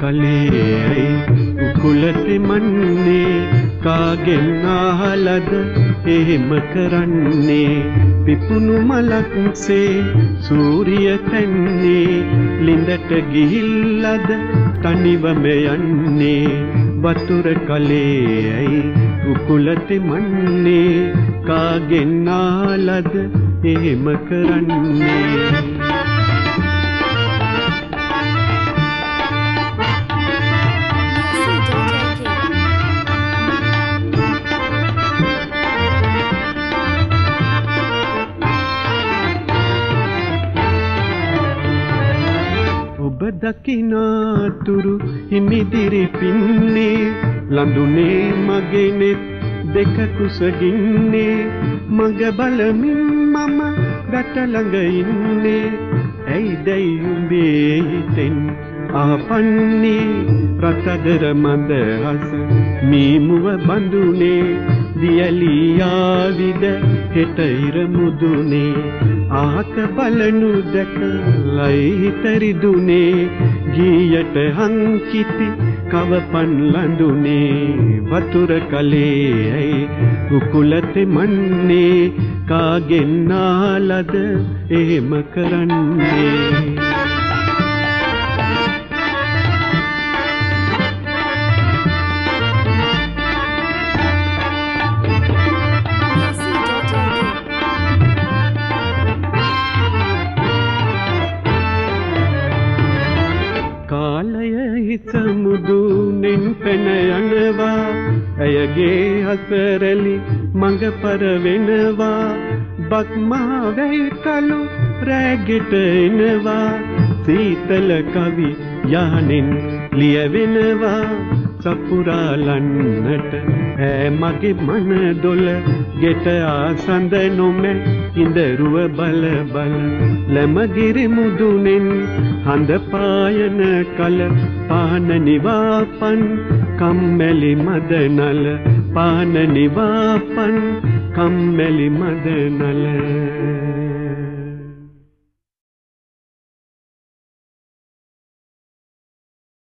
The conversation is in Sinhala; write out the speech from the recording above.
කලේයි. උකුලති මන්නේ කාගෙන් ආහලද? එහෙම කරන්නේ පිපුණු මලක්සේ සූරිය තැන්නේ. ලිඳට ගිහිල්ලද? තනිවම යන්නේ වතුර කලේයි. උකුලති මන්නේ කාගෙන් ආලද එහෙම කරන්නේ ඔබ දකිනාතුරු හිමිදිරි පින්නේ ලඳුනේ මගෙනෙත් දෙක කුසගින්නේ. මග බලමින් මම ගැට ළඟ ඉන්නේ. ඇයිදැයි උඹේ හිතෙන් ආපන්නේ? රතදර මඳ හස මීමුව බඳුනේ. දියලියාවිද හෙට ඉර මුදුනේ? ආක බලනු දැකලයි හිතරිදුනේ ගීයට හංකිති කවපන් ලඳුනේ වතුර කලේ ඇයි උකුලතෙ මන්නේ? කාගෙන් නාලද එහෙම කරන්නේ? හිත මුදුනෙන් පැන යනවා. ඇයගේ හසරලි මඟ පර වෙනවා. බක්මා වැයිකලු රැගෙට එනවා. සීතල කවි යහනෙන් ලියවෙනවා. සපුරාලන්නට ඈ මගේ මන දොල ගෙට ආසඳ නොමැ ඉඳරුව බල බල ලැමගිරි මුදුනෙන් හඳ පායන කල පාන නිවාපන් කම්මැලි මදනල පාන නිවාපන් කම්මැලි මදනල